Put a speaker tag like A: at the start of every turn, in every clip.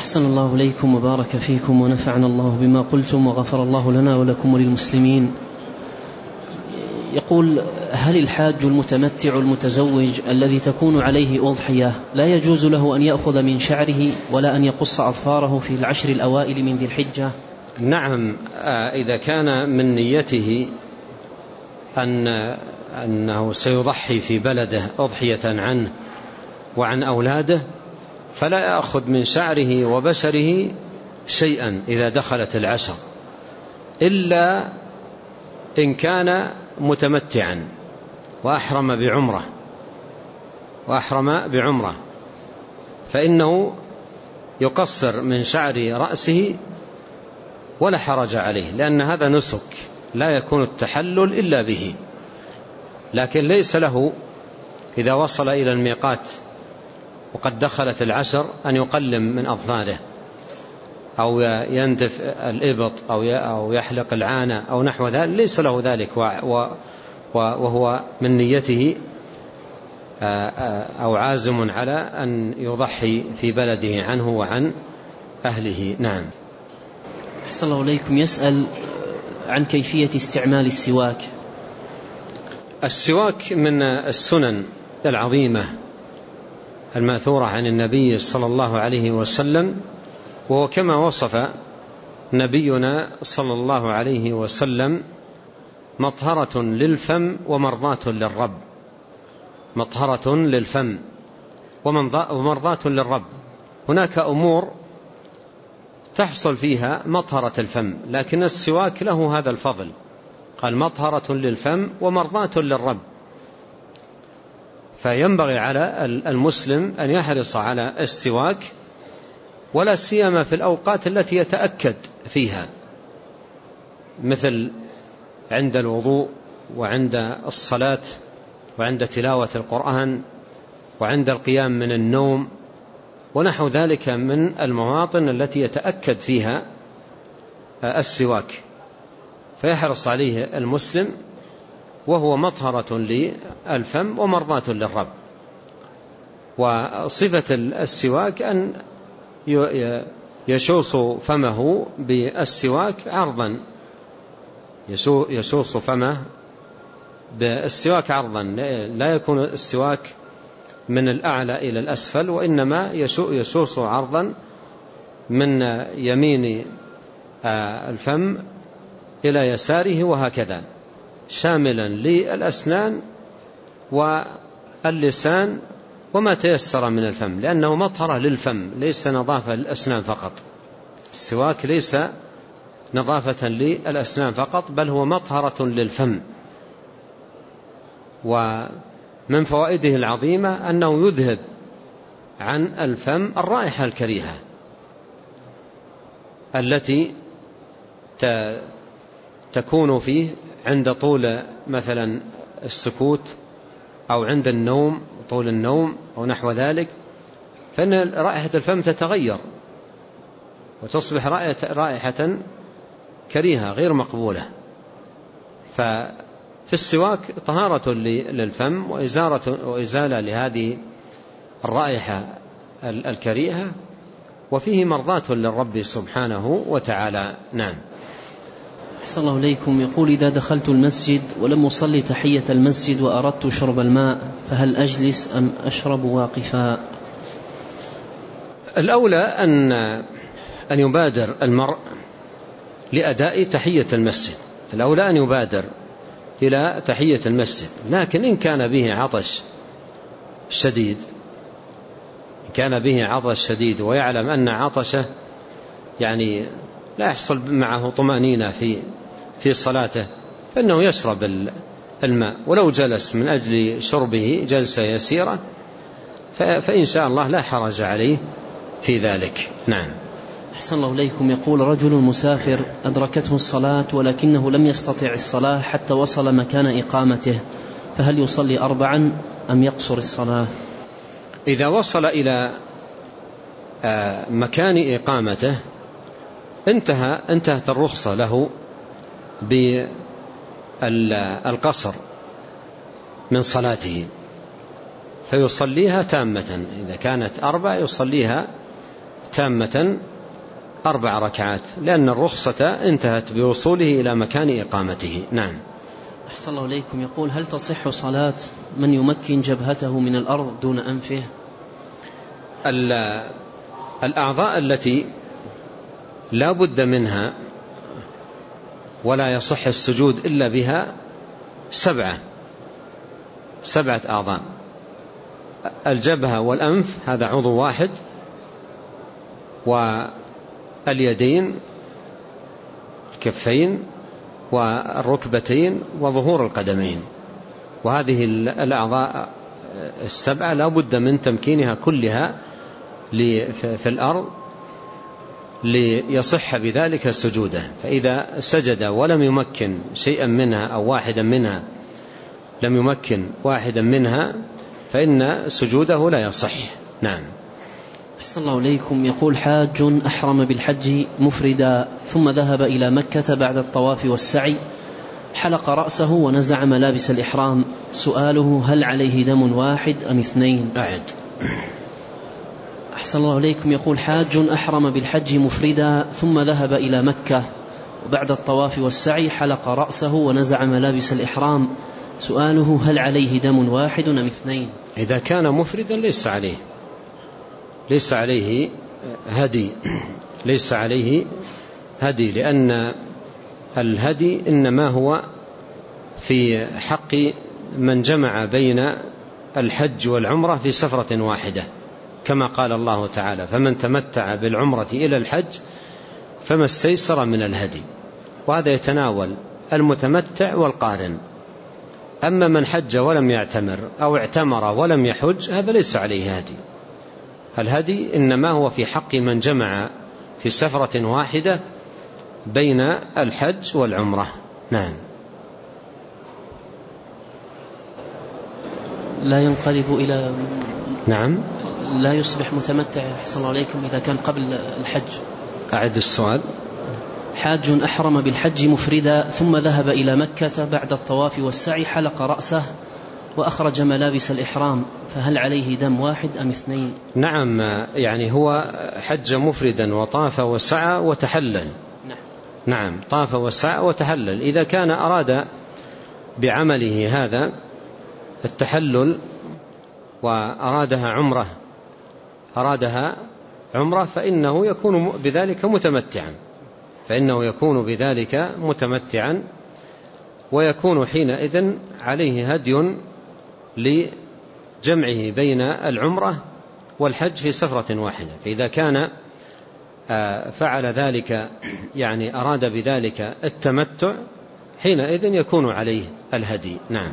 A: أحسن الله إليكم وبارك فيكم ونفعنا الله بما قلتم وغفر الله لنا ولكم وللمسلمين. يقول هل الحاج المتمتع المتزوج الذي تكون عليه أضحية لا يجوز له أن يأخذ من شعره ولا أن يقص أظفاره في العشر الأوائل من ذي الحجة؟
B: نعم آه، إذا كان من نيته أن أنه سيضحي في بلده أضحية عنه وعن أولاده فلا يأخذ من شعره وبشره شيئا إذا دخلت العشر إلا إن كان متمتعا وأحرم بعمرة وأحرم بعمرة فإنه يقصر من شعر رأسه ولا حرج عليه لأن هذا نسك لا يكون التحلل إلا به لكن ليس له إذا وصل إلى الميقات وقد دخلت العشر أن يقلم من أظفاره أو يندف الإبط أو يحلق العانة أو نحو ذلك ليس له ذلك وهو من نيته أو عازم على أن يضحي في بلده عنه وعن أهله. نعم.
A: أحسن الله إليكم. يسأل عن كيفية استعمال السواك.
B: السواك من السنن العظيمة المأثورة عن النبي صلى الله عليه وسلم وهو كما وصف نبينا صلى الله عليه وسلم مطهرة للفم ومرضاة للرب. مطهرة للفم ومرضاة للرب. هناك أمور تحصل فيها مطهرة الفم لكن السواك له هذا الفضل. قال مطهرة للفم ومرضاة للرب. فينبغي على المسلم أن يحرص على السواك ولا سيما في الأوقات التي يتأكد فيها مثل عند الوضوء وعند الصلاة وعند تلاوة القرآن وعند القيام من النوم ونحو ذلك من المواطن التي يتأكد فيها السواك. فيحرص عليه المسلم وهو مطهرة للفم ومرضاة للرب. وصفة السواك أن يشوص فمه بالسواك عرضا. يشوص فمه بالسواك عرضا. لا يكون السواك من الأعلى إلى الأسفل وإنما يشوص عرضا من يمين آه، الفم إلى يساره وهكذا. شاملا للأسنان واللسان وما تيسر من الفم لأنه مطهرة للفم ليس نظافة للأسنان فقط. السواك ليس نظافة للأسنان فقط بل هو مطهرة للفم. ومن فوائده العظيمة أنه يذهب عن الفم الرائحة الكريهة التي تكون فيه عند طول مثلا السكوت أو عند النوم طول النوم أو نحو ذلك فإن رائحة الفم تتغير وتصبح رائحة كريهة غير مقبولة. ففي السواك طهارة للفم وإزارة وإزالة لهذه الرائحة الكريهة وفيه مرضاة للرب سبحانه وتعالى. نعم.
A: أحسن الله إليكم. يقول إذا دخلت المسجد ولم أصلي تحية المسجد وأردت شرب الماء فهل أجلس أم أشرب واقفا؟
B: الأولى أن أن يبادر المرء لأداء تحية المسجد. الأولى أن يبادر إلى تحية المسجد. لكن إن كان به عطش شديد إن كان به عطش شديد ويعلم أن عطشه يعني لا يحصل معه طمأنينة في في صلاته فإنه يشرب الماء. ولو جلس من أجل شربه جلسة يسيرة فإن شاء الله لا حرج عليه في ذلك. نعم.
A: أحسن الله إليكم. يقول رجل مسافر أدركته الصلاة ولكنه لم يستطع الصلاة حتى وصل مكان إقامته فهل يصلي أربعا أم يقصر الصلاة؟
B: إذا وصل إلى آه، مكان إقامته انتهى انتهت الرخصة له بالقصر من صلاته. فيصليها تامة إذا كانت أربع يصليها تامة أربع ركعات لأن الرخصة انتهت بوصوله إلى مكان إقامته. نعم.
A: أحسن الله إليكم. يقول هل تصح صلاة من يمكن جبهته من الأرض دون أنفه؟
B: الأعضاء التي لا بد منها ولا يصح السجود إلا بها سبعة سبعة أعضاء. الجبهة والأنف هذا عضو واحد واليدين الكفين والركبتين وظهور القدمين. وهذه الأعضاء السبعة لا بد من تمكينها كلها في الأرض ليصح بذلك سجوده. فإذا سجد ولم يمكن شيئا منها أو واحدا منها لم يمكن واحدا منها فإن سجوده لا يصح. نعم.
A: أحسن الله إليكم. يقول حاج أحرم بالحج مفردا ثم ذهب إلى مكة بعد الطواف والسعي حلق رأسه ونزع ملابس الإحرام. سؤاله هل عليه دم واحد أم اثنين؟
B: أعد.
A: أحسن الله إليكم يقول حاج أحرم بالحج مفردا ثم ذهب إلى مكة. وبعد الطواف والسعي حلق رأسه ونزع ملابس الإحرام. سؤاله هل عليه دم واحد أم اثنين؟
B: إذا كان مفردا ليس عليه. ليس عليه هدي. ليس عليه هدي. لأن الهدي إنما هو في حق من جمع بين الحج والعمرة في سفرة واحدة. كما قال الله تعالى فمن تمتع بالعمرة إلى الحج فما استيسر من الهدي. وهذا يتناول المتمتع والقارن. أما من حج ولم يعتمر أو اعتمر ولم يحج هذا ليس عليه هدي. الهدي إنما هو في حق من جمع في سفرة واحدة بين الحج والعمرة. نعم.
A: لا ينقلب إلى
B: نعم.
A: لا يصبح متمتع أحسن الله عليكم إذا كان قبل الحج.
B: أعد السؤال.
A: حاج أحرم بالحج مفردا ثم ذهب إلى مكة بعد الطواف والسعي حلق رأسه وأخرج ملابس الإحرام فهل عليه دم واحد أم اثنين؟
B: نعم يعني هو حج مفردا وطاف وسعى وتحلل.
A: نعم,
B: نعم طاف وسعى وتحلل. إذا كان أراد بعمله هذا التحلل وأرادها عمرة أرادها عمرة فإنه يكون بذلك متمتعا. فإنه يكون بذلك متمتعا ويكون حينئذ عليه هدي لجمعه بين العمرة والحج في سفرة واحدة. فإذا كان آه، فعل ذلك يعني أراد بذلك التمتع حينئذ يكون عليه الهدي. نعم.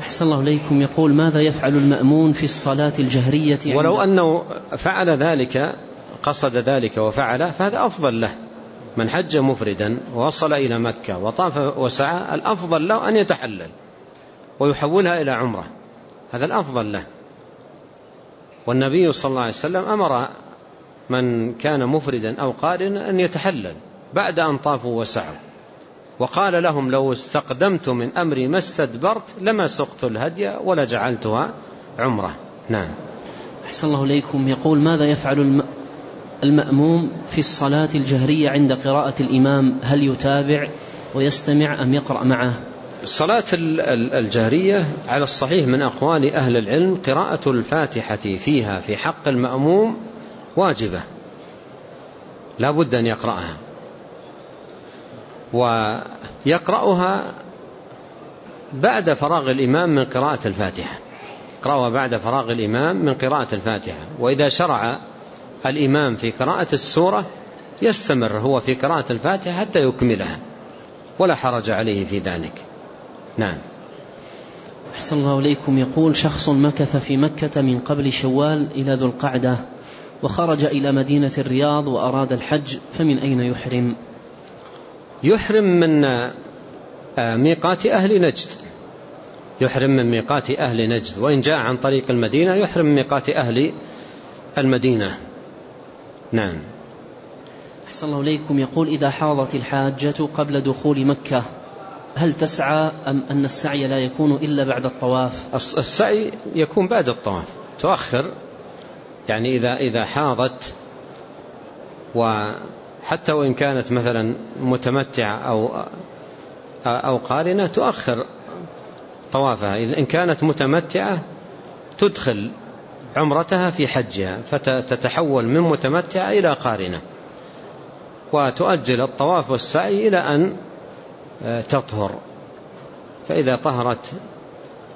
A: أحسن الله إليكم. يقول ماذا يفعل المأمون في الصلاة الجهرية
B: ولو أنه فعل ذلك قصد ذلك وفعله فهذا أفضل له. من حج مفردا ووصل إلى مكة وطاف وسعى الأفضل له أن يتحلل ويحولها إلى عمرة. هذا الأفضل له. والنبي صلى الله عليه وسلم أمر من كان مفردا أو قارنا أن يتحلل بعد أن طافوا وسعوا. وقال لهم لو استقدمت من أمري ما استدبرت لما سقت الهدي ولا جعلتها عمرة. نعم.
A: أحسن الله إليكم. يقول ماذا يفعل المأموم في الصلاة الجهرية عند قراءة الإمام؟ هل يتابع ويستمع أم يقرأ معه؟
B: الصلاة الجهرية على الصحيح من أقوال أهل العلم قراءة الفاتحة فيها في حق المأموم واجبة. لا بد أن يقرأها. ويقرأها بعد فراغ الإمام من قراءة الفاتحة. يقرأها بعد فراغ الإمام من قراءة الفاتحة. وإذا شرع الإمام في قراءة السورة يستمر هو في قراءة الفاتحة حتى يكملها. ولا حرج عليه في ذلك. نعم.
A: أحسن الله إليكم. يقول شخص مكث في مكة من قبل شوال إلى ذو القعدة وخرج إلى مدينة الرياض وأراد الحج فمن أين يحرم؟
B: يحرم من آه، ميقات أهل نجد. يحرم من ميقات أهل نجد. وإن جاء عن طريق المدينة يحرم من ميقات أهل المدينة. نعم.
A: أحسن الله إليكم. يقول إذا حاضت الحاجة قبل دخول مكة هل تسعى أم أن السعي لا يكون إلا بعد الطواف؟
B: السعي يكون بعد الطواف. تؤخر يعني إذا, إذا حاضت وحتى وإن كانت مثلا متمتعة أو, أو قارنة تؤخر طوافها. إذا إن كانت متمتعة تدخل عمرتها في حجها فتتحول من متمتعة إلى قارنة. وتؤجل الطواف والسعي إلى أن آه، تطهر. فإذا طهرت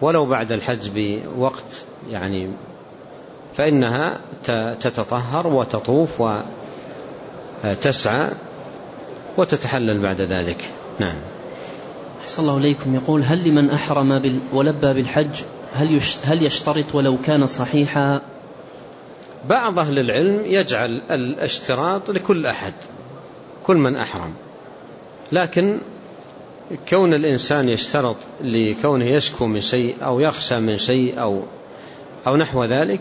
B: ولو بعد الحج بوقت يعني فإنها تتطهر وتطوف وتسعى وتتحلل بعد ذلك. نعم.
A: أحسن الله إليكم. يقول هل لمن أحرم بال ولبى بالحج هل, هل يشترط ولو كان صحيحا؟
B: بعض أهل العلم يجعل الاشتراط لكل أحد كل من أحرم. لكن كون الإنسان يشترط لكونه يشكو من شيء أو يخشى من شيء أو, أو نحو ذلك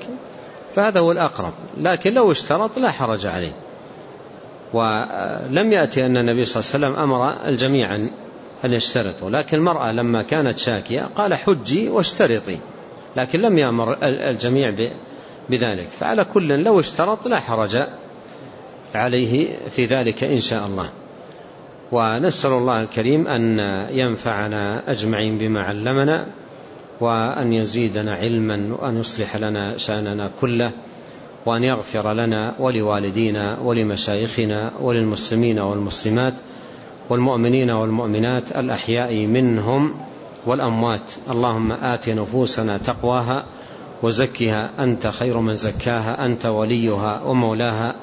B: فهذا هو الأقرب. لكن لو اشترط لا حرج عليه. ولم يأتي أن النبي صلى الله عليه وسلم أمر الجميع أن يشترطوا لكن المرأة لما كانت شاكية قال حجي واشترطي لكن لم يأمر الجميع بذلك فعلى كل لو اشترط لا حرج عليه في ذلك إن شاء الله. ونسأل الله الكريم أن ينفعنا أجمعين بما علمنا وأن يزيدنا علما وأن يصلح لنا شأننا كله. وأن يغفر لنا ولوالدينا ولمشايخنا وللمسلمين والمسلمات والمؤمنين والمؤمنات الأحياء منهم والأموات. اللهم آت نفوسنا تقواها وزكها. أنت خير من زكاها. أنت وليها ومولاها.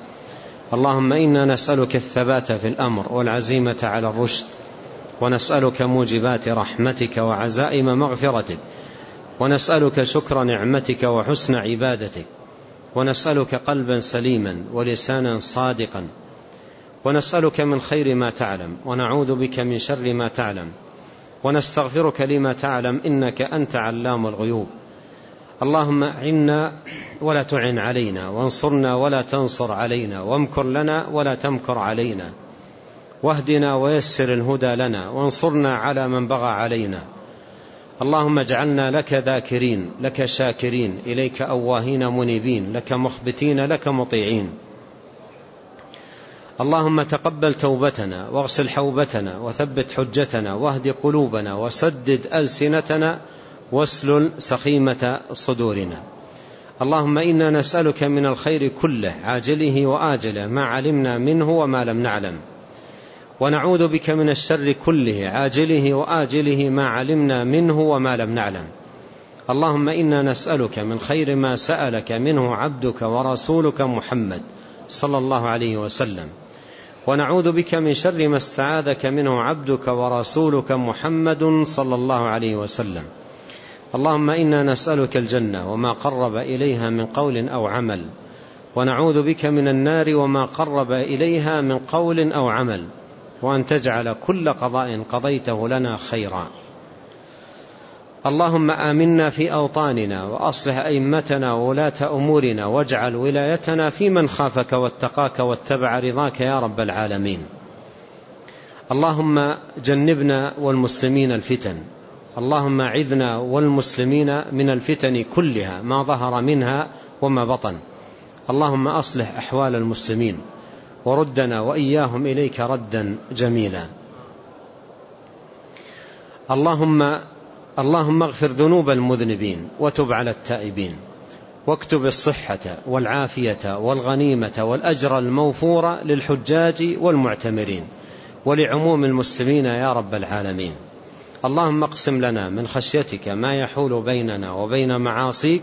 B: اللهم إنا نسألك الثبات في الأمر والعزيمة على الرشد. ونسألك موجبات رحمتك وعزائم مغفرتك. ونسألك شكر نعمتك وحسن عبادتك. ونسألك قلبا سليما ولسانا صادقا. ونسألك من خير ما تعلم ونعوذ بك من شر ما تعلم ونستغفرك لما تعلم إنك أنت علام الغيوب. اللهم عنا ولا تعن علينا وانصرنا ولا تنصر علينا وامكر لنا ولا تمكر علينا. واهدنا ويسر الهدى لنا وانصرنا على من بغى علينا. اللهم اجعلنا لك ذاكرين لك شاكرين إليك أواهين منيبين لك مخبتين لك مطيعين. اللهم تقبل توبتنا واغسل حوبتنا وثبت حجتنا واهد قلوبنا وسدد ألسنتنا واسلل سخيمة صدورنا. اللهم إنا نسألك من الخير كله عاجله وآجله ما علمنا منه وما لم نعلم. ونعوذ بك من الشر كله عاجله وآجله ما علمنا منه وما لم نعلم. اللهم إنا نسألك من خير ما سألك منه عبدك ورسولك محمد صلى الله عليه وسلم. ونعوذ بك من شر ما استعاذك منه عبدك ورسولك محمد صلى الله عليه وسلم. اللهم إنا نسألك الجنة وما قرب إليها من قول أو عمل. ونعوذ بك من النار وما قرب إليها من قول أو عمل. وأن تجعل كل قضاء قضيته لنا خيرا. اللهم آمنا في أوطاننا وأصلح أئمتنا وولاة أمورنا واجعل ولايتنا في من خافك واتقاك واتبع رضاك يا رب العالمين. اللهم جنبنا والمسلمين الفتن. اللهم عذنا والمسلمين من الفتن كلها ما ظهر منها وما بطن. اللهم أصلح أحوال المسلمين. وردنا وإياهم إليك ردا جميلا. اللهم اللهم اغفر ذنوب المذنبين وتب على التائبين. واكتب الصحة والعافية والغنيمة والأجر الموفور للحجاج والمعتمرين ولعموم المسلمين يا رب العالمين. اللهم اقسم لنا من خشيتك ما يحول بيننا وبين معاصيك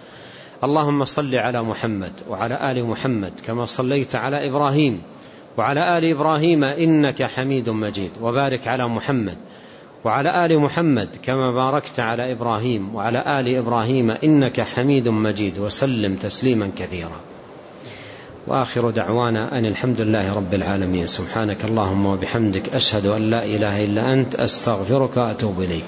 B: اللهم صل على محمد وعلى آل محمد كما صليت على إبراهيم وعلى آل إبراهيم إنك حميد مجيد وبارك على محمد وعلى آل محمد كما باركت على إبراهيم وعلى آل إبراهيم إنك حميد مجيد وسلم تسليما كثيرا. وآخر دعوانا أن الحمد لله رب العالمين. سبحانك اللهم وبحمدك أشهد أن لا إله إلا أنت أستغفرك وأتوب إليك.